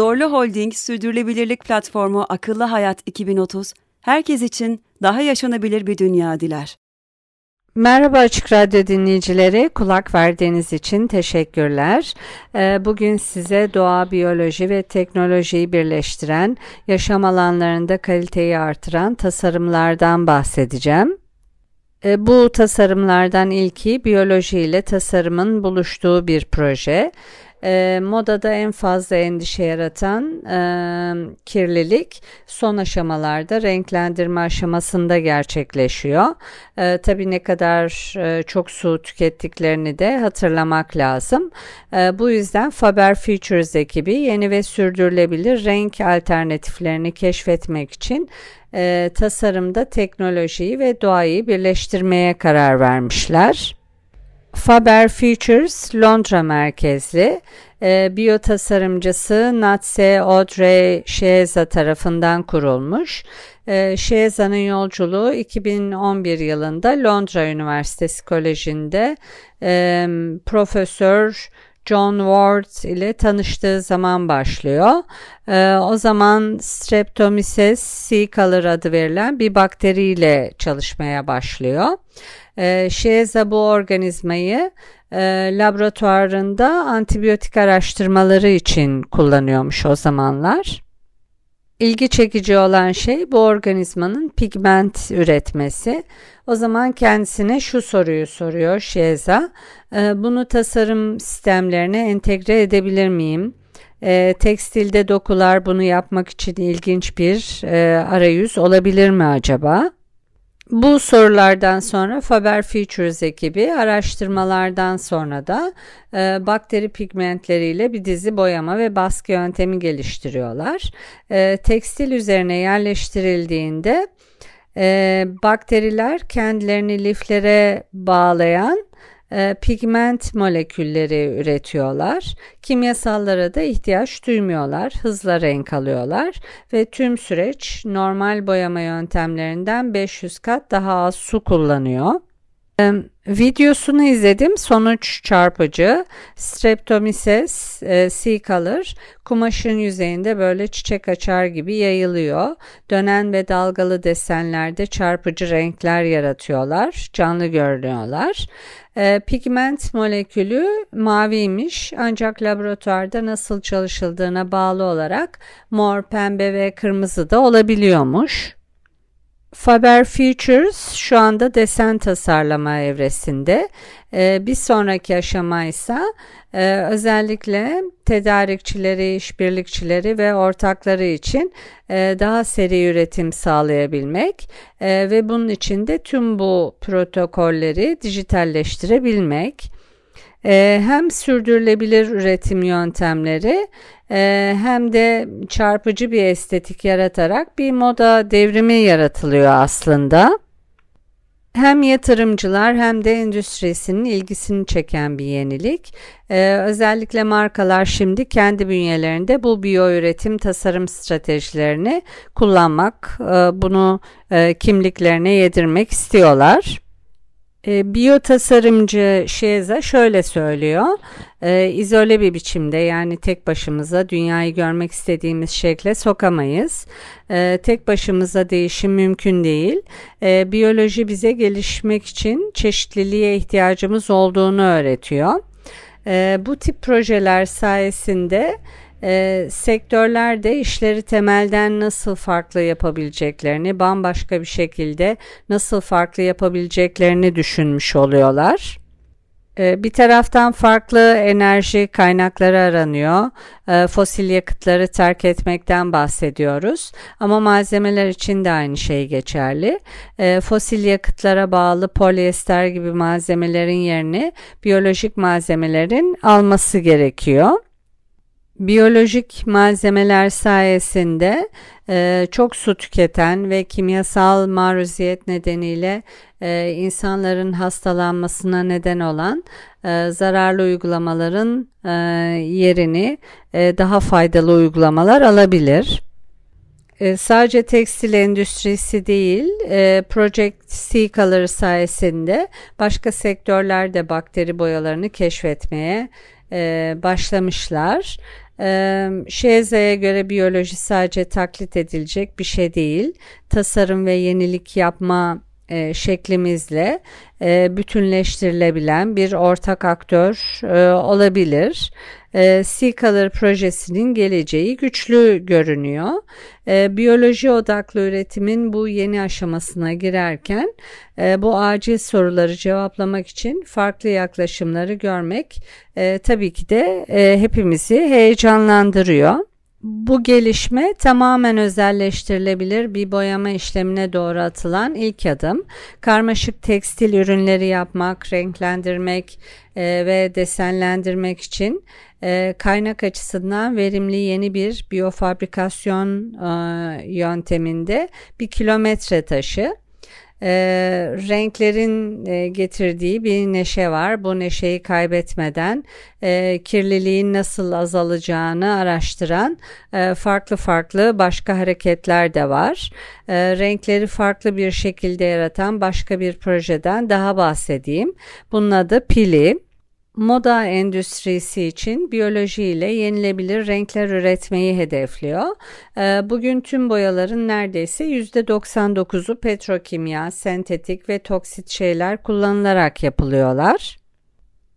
Zorlu Holding Sürdürülebilirlik Platformu Akıllı Hayat 2030, herkes için daha yaşanabilir bir dünya diler. Merhaba Açık Radyo dinleyicileri, kulak verdiğiniz için teşekkürler. Ee, bugün size doğa, biyoloji ve teknolojiyi birleştiren, yaşam alanlarında kaliteyi artıran tasarımlardan bahsedeceğim. Ee, bu tasarımlardan ilki biyoloji ile tasarımın buluştuğu bir proje. E, modada en fazla endişe yaratan e, kirlilik son aşamalarda renklendirme aşamasında gerçekleşiyor. E, tabii ne kadar e, çok su tükettiklerini de hatırlamak lazım. E, bu yüzden Faber Futures ekibi yeni ve sürdürülebilir renk alternatiflerini keşfetmek için e, tasarımda teknolojiyi ve doğayı birleştirmeye karar vermişler. Faber Futures Londra merkezli e, biyo Natse Audrey Sheza tarafından kurulmuş. E, Sheza'nın yolculuğu 2011 yılında Londra Üniversitesi Koleji'nde e, Profesör John Ward ile tanıştığı zaman başlıyor. Ee, o zaman Streptomyces cecolor adı verilen bir bakteriyle çalışmaya başlıyor. Ee, Şeza bu organizmayı e, laboratuvarında antibiyotik araştırmaları için kullanıyormuş o zamanlar. İlgi çekici olan şey bu organizmanın pigment üretmesi. O zaman kendisine şu soruyu soruyor Şeza. E, bunu tasarım sistemlerine entegre edebilir miyim? E, tekstilde dokular bunu yapmak için ilginç bir e, arayüz olabilir mi acaba? Bu sorulardan sonra Faber Futures ekibi araştırmalardan sonra da e, bakteri pigmentleriyle bir dizi boyama ve baskı yöntemi geliştiriyorlar. E, tekstil üzerine yerleştirildiğinde e, bakteriler kendilerini liflere bağlayan e, pigment molekülleri üretiyorlar. Kimyasallara da ihtiyaç duymuyorlar. Hızla renk alıyorlar ve tüm süreç normal boyama yöntemlerinden 500 kat daha az su kullanıyor. Videosunu izledim. Sonuç çarpıcı. Streptomyces e, C-color kumaşın yüzeyinde böyle çiçek açar gibi yayılıyor. Dönen ve dalgalı desenlerde çarpıcı renkler yaratıyorlar. Canlı görünüyorlar. E, pigment molekülü maviymiş ancak laboratuvarda nasıl çalışıldığına bağlı olarak mor, pembe ve kırmızı da olabiliyormuş. Faber Futures şu anda desen tasarlama evresinde. Ee, bir sonraki aşama ise e, özellikle tedarikçileri, işbirlikçileri ve ortakları için e, daha seri üretim sağlayabilmek e, ve bunun için de tüm bu protokolleri dijitalleştirebilmek. E, hem sürdürülebilir üretim yöntemleri e, hem de çarpıcı bir estetik yaratarak bir moda devrimi yaratılıyor aslında. Hem yatırımcılar hem de endüstrisinin ilgisini çeken bir yenilik. Ee, özellikle markalar şimdi kendi bünyelerinde bu biyo üretim tasarım stratejilerini kullanmak, e, bunu e, kimliklerine yedirmek istiyorlar. E, biyo tasarımcı Şeza şöyle söylüyor. E, izole bir biçimde yani tek başımıza dünyayı görmek istediğimiz şekle sokamayız. E, tek başımıza değişim mümkün değil. E, biyoloji bize gelişmek için çeşitliliğe ihtiyacımız olduğunu öğretiyor. E, bu tip projeler sayesinde e, sektörlerde işleri temelden nasıl farklı yapabileceklerini, bambaşka bir şekilde nasıl farklı yapabileceklerini düşünmüş oluyorlar. E, bir taraftan farklı enerji kaynakları aranıyor. E, fosil yakıtları terk etmekten bahsediyoruz. Ama malzemeler için de aynı şey geçerli. Fosil yakıtlara bağlı polyester gibi malzemelerin yerini biyolojik malzemelerin alması gerekiyor. Biyolojik malzemeler sayesinde e, çok su tüketen ve kimyasal maruziyet nedeniyle e, insanların hastalanmasına neden olan e, zararlı uygulamaların e, yerini e, daha faydalı uygulamalar alabilir. E, sadece tekstil endüstrisi değil, e, Project Sea sayesinde başka sektörlerde bakteri boyalarını keşfetmeye e, başlamışlar. Şeza'ya göre biyoloji sadece taklit edilecek bir şey değil. Tasarım ve yenilik yapma şeklimizle bütünleştirilebilen bir ortak aktör olabilir. E, Sea Color projesinin geleceği güçlü görünüyor. E, biyoloji odaklı üretimin bu yeni aşamasına girerken e, bu acil soruları cevaplamak için farklı yaklaşımları görmek e, tabii ki de e, hepimizi heyecanlandırıyor. Bu gelişme tamamen özelleştirilebilir bir boyama işlemine doğru atılan ilk adım. Karmaşık tekstil ürünleri yapmak, renklendirmek e, ve desenlendirmek için e, kaynak açısından verimli yeni bir biyofabrikasyon e, yönteminde bir kilometre taşı e, renklerin e, getirdiği bir neşe var. Bu neşeyi kaybetmeden e, kirliliğin nasıl azalacağını araştıran e, farklı farklı başka hareketler de var. E, renkleri farklı bir şekilde yaratan başka bir projeden daha bahsedeyim. Bunun adı Pili moda endüstrisi için biyoloji ile yenilebilir renkler üretmeyi hedefliyor. Ee, bugün tüm boyaların neredeyse %99'u petrokimya, sentetik ve toksit şeyler kullanılarak yapılıyorlar.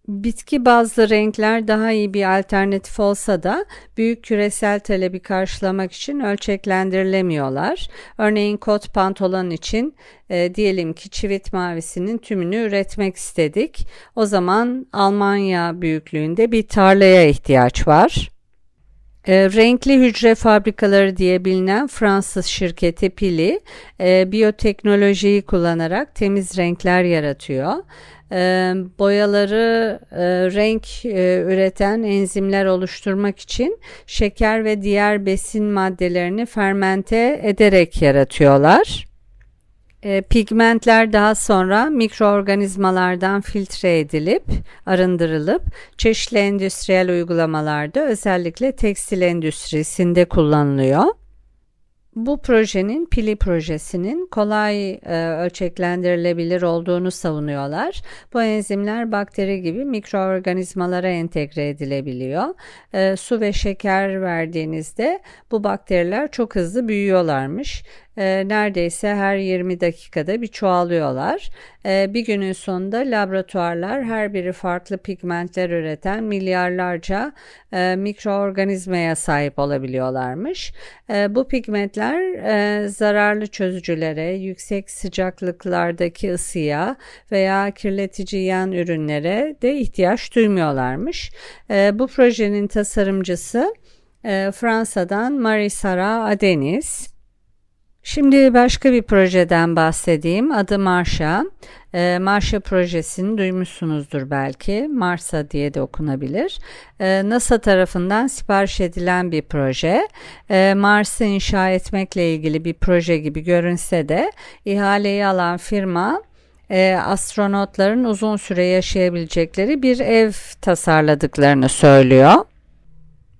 Bitki bazlı renkler daha iyi bir alternatif olsa da büyük küresel talebi karşılamak için ölçeklendirilemiyorlar. Örneğin kot pantolon için e, diyelim ki çivit mavisinin tümünü üretmek istedik. O zaman Almanya büyüklüğünde bir tarlaya ihtiyaç var. E, renkli hücre fabrikaları diye bilinen Fransız şirketi Pili e, biyoteknolojiyi kullanarak temiz renkler yaratıyor e, boyaları e, renk e, üreten enzimler oluşturmak için şeker ve diğer besin maddelerini fermente ederek yaratıyorlar. E, pigmentler daha sonra mikroorganizmalardan filtre edilip arındırılıp çeşitli endüstriyel uygulamalarda özellikle tekstil endüstrisinde kullanılıyor. Bu projenin pili projesinin kolay e, ölçeklendirilebilir olduğunu savunuyorlar. Bu enzimler bakteri gibi mikroorganizmalara entegre edilebiliyor. E, su ve şeker verdiğinizde bu bakteriler çok hızlı büyüyorlarmış e, neredeyse her 20 dakikada bir çoğalıyorlar. E, bir günün sonunda laboratuvarlar her biri farklı pigmentler üreten milyarlarca e, mikroorganizmaya sahip olabiliyorlarmış. E, bu pigmentler e, zararlı çözücülere, yüksek sıcaklıklardaki ısıya veya kirletici yan ürünlere de ihtiyaç duymuyorlarmış. E, bu projenin tasarımcısı e, Fransa'dan Marie-Sara Adenis. Şimdi başka bir projeden bahsedeyim. Adı Marsha. E, Marsha projesini duymuşsunuzdur belki. Marsa diye de okunabilir. E, NASA tarafından sipariş edilen bir proje. E, Mars'ı inşa etmekle ilgili bir proje gibi görünse de ihaleyi alan firma e, astronotların uzun süre yaşayabilecekleri bir ev tasarladıklarını söylüyor.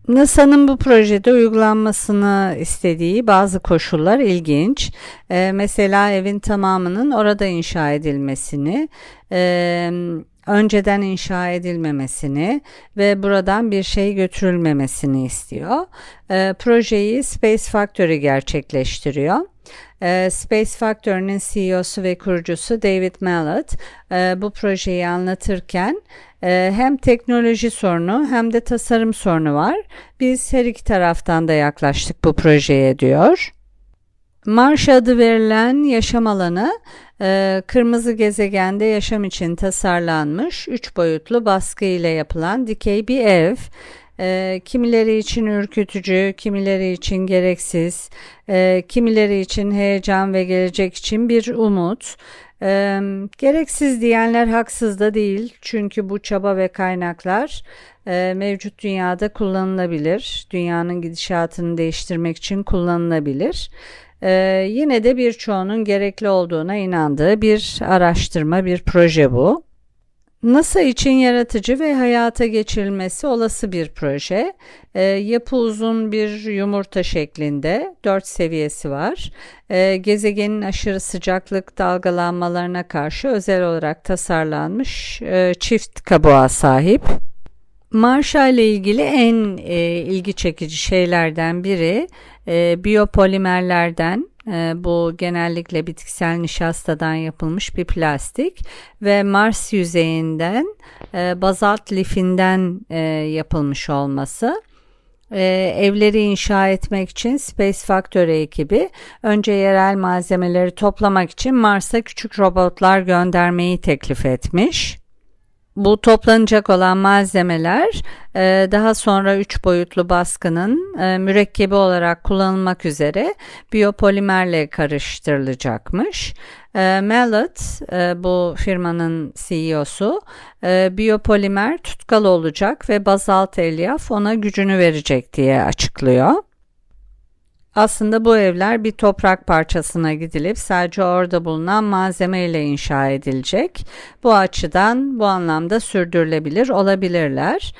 NASA'nın bu projede uygulanmasını istediği bazı koşullar ilginç. Ee, mesela evin tamamının orada inşa edilmesini, e, önceden inşa edilmemesini ve buradan bir şey götürülmemesini istiyor. E, projeyi Space Factory gerçekleştiriyor. Space Factory'nin CEO'su ve kurucusu David Mallet bu projeyi anlatırken hem teknoloji sorunu hem de tasarım sorunu var. Biz her iki taraftan da yaklaştık bu projeye diyor. Mars adı verilen yaşam alanı e, kırmızı gezegende yaşam için tasarlanmış üç boyutlu baskı ile yapılan dikey bir ev. E, kimileri için ürkütücü, kimileri için gereksiz, e, kimileri için heyecan ve gelecek için bir umut. E, gereksiz diyenler haksız da değil çünkü bu çaba ve kaynaklar e, mevcut dünyada kullanılabilir. Dünyanın gidişatını değiştirmek için kullanılabilir. E, yine de birçoğunun gerekli olduğuna inandığı bir araştırma, bir proje bu. NASA için yaratıcı ve hayata geçirilmesi olası bir proje. E, yapı uzun bir yumurta şeklinde, dört seviyesi var. E, gezegenin aşırı sıcaklık dalgalanmalarına karşı özel olarak tasarlanmış e, çift kabuğa sahip. Marşa ile ilgili en e, ilgi çekici şeylerden biri e, biyopolimerlerden e, bu genellikle bitkisel nişastadan yapılmış bir plastik ve Mars yüzeyinden e, bazalt lifinden e, yapılmış olması. Ee, evleri inşa etmek için Space Factory ekibi önce yerel malzemeleri toplamak için Mars'a küçük robotlar göndermeyi teklif etmiş. Bu toplanacak olan malzemeler e, daha sonra üç boyutlu baskının e, mürekkebi olarak kullanılmak üzere biyopolimerle karıştırılacakmış. E, Mallet bu firmanın CEO'su biyopolimer tutkal olacak ve bazalt elyaf ona gücünü verecek diye açıklıyor. Aslında bu evler bir toprak parçasına gidilip sadece orada bulunan malzeme ile inşa edilecek. Bu açıdan bu anlamda sürdürülebilir olabilirler.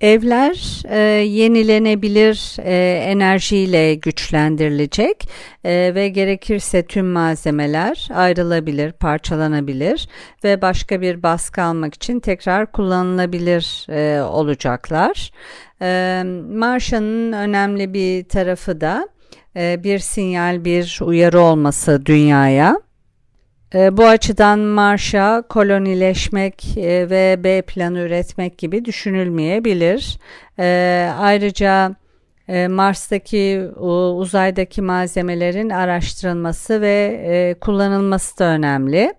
Evler e, yenilenebilir e, enerjiyle güçlendirilecek e, ve gerekirse tüm malzemeler ayrılabilir, parçalanabilir ve başka bir baskı almak için tekrar kullanılabilir e, olacaklar. E, Marshall'ın önemli bir tarafı da bir sinyal, bir uyarı olması dünyaya. E, bu açıdan Mars'a kolonileşmek e, ve B planı üretmek gibi düşünülmeyebilir. Ayrıca Mars'taki uzaydaki malzemelerin araştırılması ve kullanılması da önemli.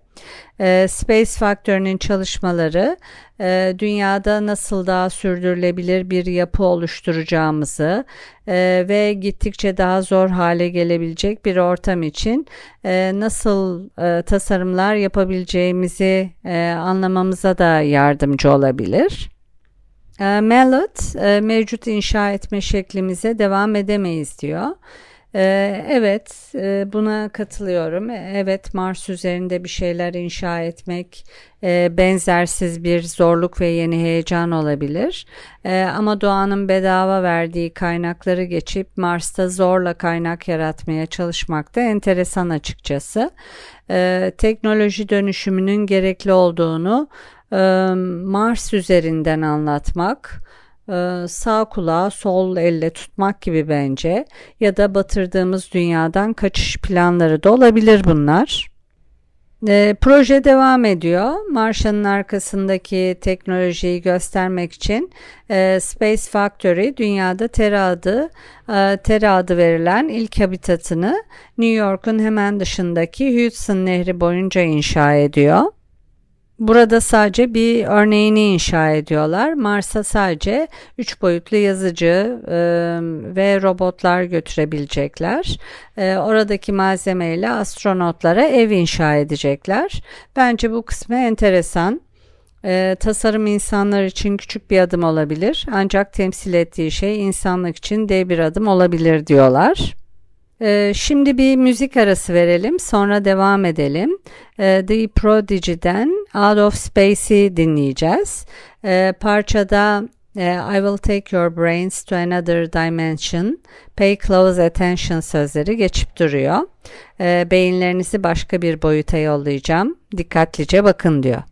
Space Factory'nin çalışmaları e, dünyada nasıl daha sürdürülebilir bir yapı oluşturacağımızı e, ve gittikçe daha zor hale gelebilecek bir ortam için e, nasıl tasarımlar yapabileceğimizi anlamamıza da yardımcı olabilir. E, Mallet mevcut inşa etme şeklimize devam edemeyiz diyor. Ee, evet e, buna katılıyorum. Evet Mars üzerinde bir şeyler inşa etmek e, benzersiz bir zorluk ve yeni heyecan olabilir. E, ama doğanın bedava verdiği kaynakları geçip Mars'ta zorla kaynak yaratmaya çalışmak da enteresan açıkçası. Teknoloji dönüşümünün gerekli olduğunu Mars üzerinden anlatmak sağ kulağı sol elle tutmak gibi bence ya da batırdığımız dünyadan kaçış planları da olabilir bunlar. E, proje devam ediyor. Marshall'ın arkasındaki teknolojiyi göstermek için e, Space Factory dünyada Terra adı, e, Terra adı verilen ilk habitatını New York'un hemen dışındaki Hudson Nehri boyunca inşa ediyor. Burada sadece bir örneğini inşa ediyorlar. Mars'a sadece 3 boyutlu yazıcı e, ve robotlar götürebilecekler. E, oradaki malzemeyle astronotlara ev inşa edecekler. Bence bu kısmı enteresan. E, tasarım insanlar için küçük bir adım olabilir ancak temsil ettiği şey insanlık için dev bir adım olabilir diyorlar. Ee, şimdi bir müzik arası verelim sonra devam edelim. Ee, The Prodigy'den Out of Space'i dinleyeceğiz. Ee, parçada e, I will take your brains to another dimension. Pay close attention sözleri geçip duruyor. Beyinlerinizi başka bir boyuta yollayacağım. Dikkatlice bakın diyor.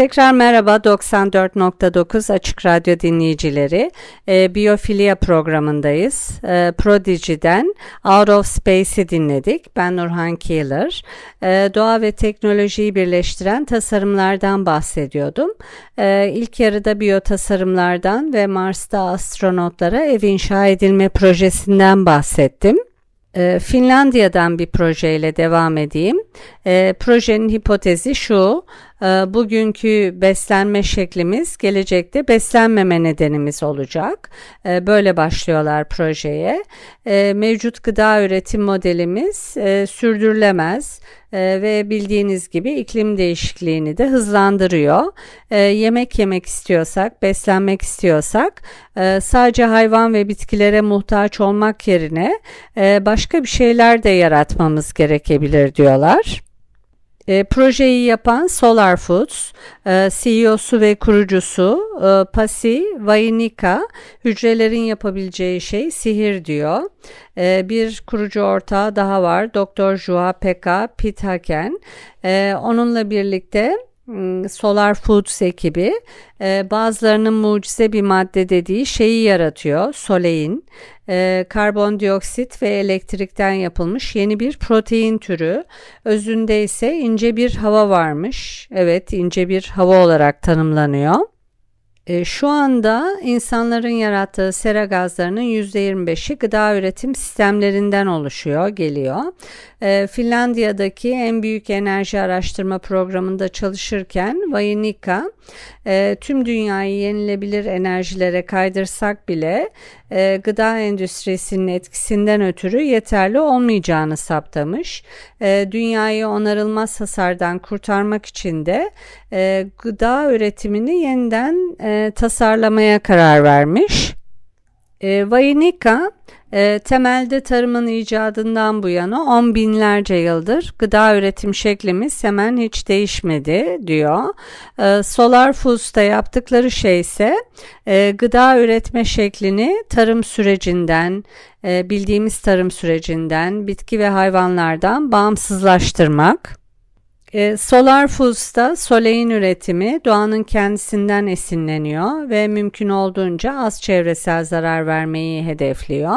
Tekrar merhaba 94.9 Açık Radyo dinleyicileri. E, Biyofilya programındayız. E, Prodigy'den Out of Space'i dinledik. Ben Nurhan Keeler. E, doğa ve teknolojiyi birleştiren tasarımlardan bahsediyordum. E, ilk yarıda biyo tasarımlardan ve Mars'ta astronotlara ev inşa edilme projesinden bahsettim. Finlandiya'dan bir projeyle devam edeyim. E, projenin hipotezi şu, bugünkü beslenme şeklimiz gelecekte beslenmeme nedenimiz olacak. E, böyle başlıyorlar projeye. E, mevcut gıda üretim modelimiz e, sürdürülemez e, ve bildiğiniz gibi iklim değişikliğini de hızlandırıyor. Yemek yemek istiyorsak, beslenmek istiyorsak e, sadece hayvan ve bitkilere muhtaç olmak yerine başka bir şeyler de yaratmamız gerekebilir diyorlar. E, projeyi yapan Solar Foods, e, CEO'su ve kurucusu e, Pasi Vainika, hücrelerin yapabileceği şey sihir diyor. E, bir kurucu ortağı daha var, Dr. Jua Pekka Pithaken. E, onunla birlikte Solar Foods ekibi e, bazılarının mucize bir madde dediği şeyi yaratıyor. Solein, e, karbondioksit ve elektrikten yapılmış yeni bir protein türü. Özünde ise ince bir hava varmış. Evet ince bir hava olarak tanımlanıyor. E, şu anda insanların yarattığı sera gazlarının %25'i gıda üretim sistemlerinden oluşuyor, geliyor. E, Finlandiya'daki en büyük enerji araştırma programında çalışırken Vayinika e, tüm dünyayı yenilebilir enerjilere kaydırsak bile e, gıda endüstrisinin etkisinden ötürü yeterli olmayacağını saptamış. E, dünyayı onarılmaz hasardan kurtarmak için de e, gıda üretimini yeniden e, tasarlamaya karar vermiş. E, Vayinika e, temelde tarımın icadından bu yana on binlerce yıldır gıda üretim şeklimiz hemen hiç değişmedi diyor. E, Solar Foods'ta yaptıkları şey ise e, gıda üretme şeklini tarım sürecinden, e, bildiğimiz tarım sürecinden, bitki ve hayvanlardan bağımsızlaştırmak. E, Solar Foods'ta solein üretimi doğanın kendisinden esinleniyor ve mümkün olduğunca az çevresel zarar vermeyi hedefliyor.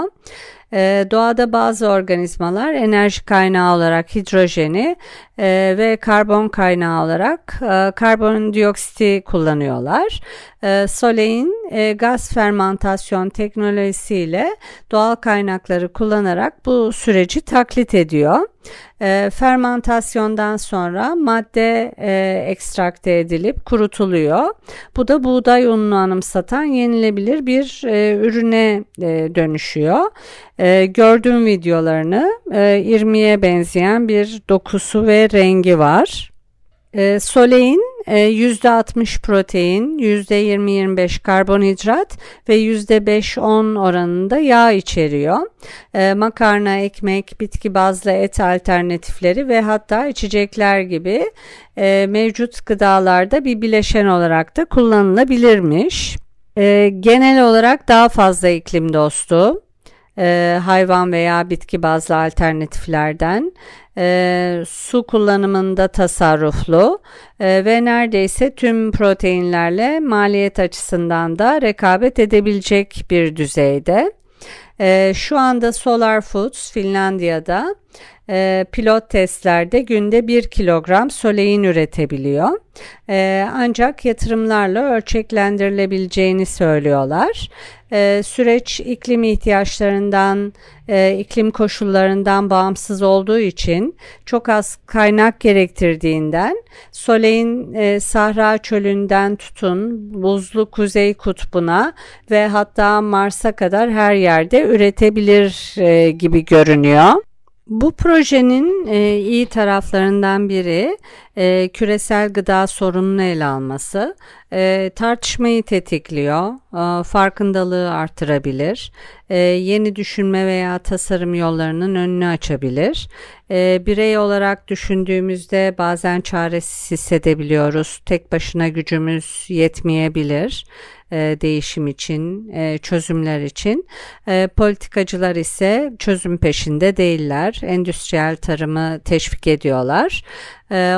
E, doğada bazı organizmalar enerji kaynağı olarak hidrojeni e, ve karbon kaynağı olarak e, karbondioksiti kullanıyorlar. E, Solein e, gaz fermantasyon teknolojisiyle doğal kaynakları kullanarak bu süreci taklit ediyor. E, fermantasyondan sonra madde e, ekstrakte edilip kurutuluyor. Bu da buğday ununu anımsatan yenilebilir bir e, ürüne e, dönüşüyor. E, gördüğüm videolarını e, irmiye benzeyen bir dokusu ve rengi var. E, Solein %60 protein, %20-25 karbonhidrat ve %5-10 oranında yağ içeriyor. E, makarna, ekmek, bitki bazlı et alternatifleri ve hatta içecekler gibi e, mevcut gıdalarda bir bileşen olarak da kullanılabilirmiş. E, genel olarak daha fazla iklim dostu, e, hayvan veya bitki bazlı alternatiflerden e, su kullanımında tasarruflu e, ve neredeyse tüm proteinlerle maliyet açısından da rekabet edebilecek bir düzeyde. E, şu anda Solar Foods Finlandiya'da e, pilot testlerde günde 1 kilogram solein üretebiliyor. E, ancak yatırımlarla ölçeklendirilebileceğini söylüyorlar. E, süreç iklim ihtiyaçlarından, e, iklim koşullarından bağımsız olduğu için çok az kaynak gerektirdiğinden Solein e, Sahra çölünden tutun buzlu kuzey kutbuna ve hatta Mars'a kadar her yerde üretebilir e, gibi görünüyor. Bu projenin e, iyi taraflarından biri e, küresel gıda sorununu ele alması. E, tartışmayı tetikliyor, e, farkındalığı artırabilir, e, yeni düşünme veya tasarım yollarının önünü açabilir. E, birey olarak düşündüğümüzde bazen çaresiz hissedebiliyoruz, tek başına gücümüz yetmeyebilir e, değişim için, e, çözümler için. E, politikacılar ise çözüm peşinde değiller. Endüstriyel tarımı teşvik ediyorlar.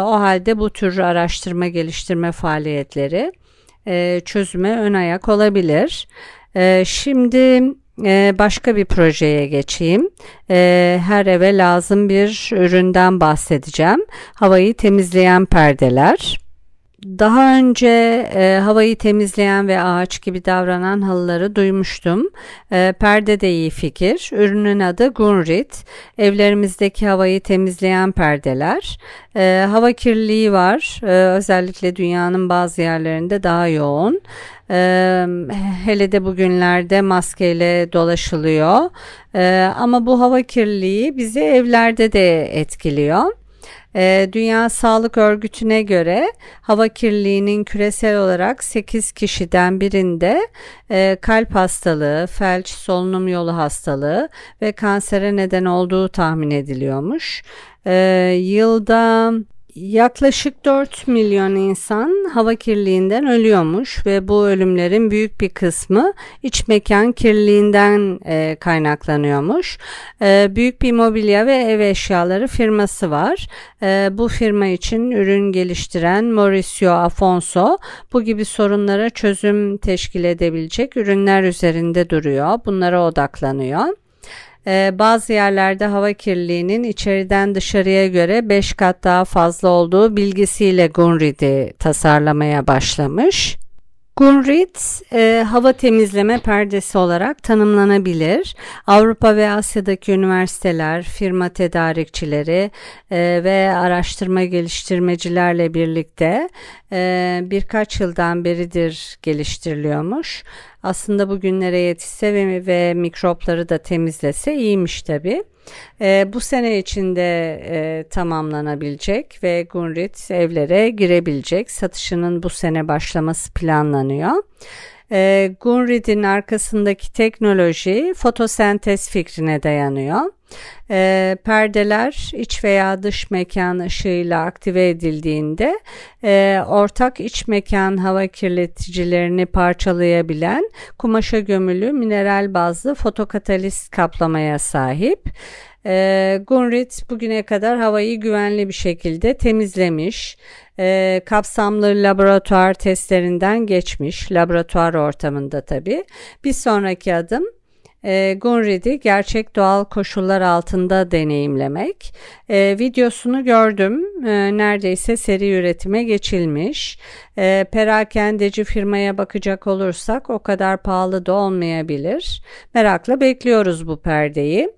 O halde bu tür araştırma geliştirme faaliyetleri e, çözüme ön ayak olabilir. Şimdi başka bir projeye geçeyim. Her eve lazım bir üründen bahsedeceğim. Havayı temizleyen perdeler. Daha önce e, havayı temizleyen ve ağaç gibi davranan halıları duymuştum. E, perde de iyi fikir. Ürünün adı Gunrit. Evlerimizdeki havayı temizleyen perdeler. E, hava kirliliği var. E, özellikle dünyanın bazı yerlerinde daha yoğun. E, hele de bugünlerde maskeyle dolaşılıyor. E, ama bu hava kirliliği bizi evlerde de etkiliyor. Ee, Dünya Sağlık Örgütü'ne göre hava kirliliğinin küresel olarak 8 kişiden birinde e, kalp hastalığı, felç, solunum yolu hastalığı ve kansere neden olduğu tahmin ediliyormuş. Ee, yılda Yaklaşık 4 milyon insan hava kirliliğinden ölüyormuş ve bu ölümlerin büyük bir kısmı iç mekan kirliliğinden e, kaynaklanıyormuş. E, büyük bir mobilya ve ev eşyaları firması var. E, bu firma için ürün geliştiren Mauricio Afonso bu gibi sorunlara çözüm teşkil edebilecek ürünler üzerinde duruyor. Bunlara odaklanıyor. Ee, bazı yerlerde hava kirliliğinin içeriden dışarıya göre 5 kat daha fazla olduğu bilgisiyle Gunrid'i tasarlamaya başlamış. Gunrid e, hava temizleme perdesi olarak tanımlanabilir. Avrupa ve Asya'daki üniversiteler, firma tedarikçileri e, ve araştırma geliştirmecilerle birlikte e, birkaç yıldan beridir geliştiriliyormuş. Aslında bugünlere yetişse ve, ve mikropları da temizlese iyiymiş tabi. E, bu sene içinde e, tamamlanabilecek ve Gunrit evlere girebilecek. Satışının bu sene başlaması planlanıyor. E, Gunrit'in arkasındaki teknoloji fotosentez fikrine dayanıyor. E, perdeler iç veya dış mekan ışığıyla aktive edildiğinde e, ortak iç mekan hava kirleticilerini parçalayabilen kumaşa gömülü mineral bazlı fotokatalist kaplamaya sahip. E, Gunrit bugüne kadar havayı güvenli bir şekilde temizlemiş, e, kapsamlı laboratuvar testlerinden geçmiş, laboratuvar ortamında tabi. Bir sonraki adım e, Gunrid'i gerçek doğal koşullar altında deneyimlemek. E, videosunu gördüm. E, neredeyse seri üretime geçilmiş. E, perakendeci firmaya bakacak olursak o kadar pahalı da olmayabilir. Merakla bekliyoruz bu perdeyi.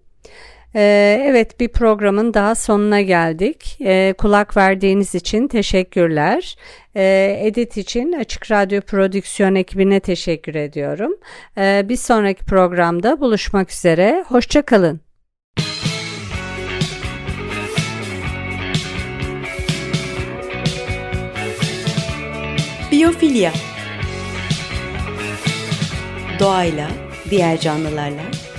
Ee, evet bir programın daha sonuna geldik. Ee, kulak verdiğiniz için teşekkürler. Ee, edit için Açık Radyo Prodüksiyon ekibine teşekkür ediyorum. Bir sonraki programda buluşmak üzere. Hoşçakalın. Biyofilya Doğayla, diğer canlılarla,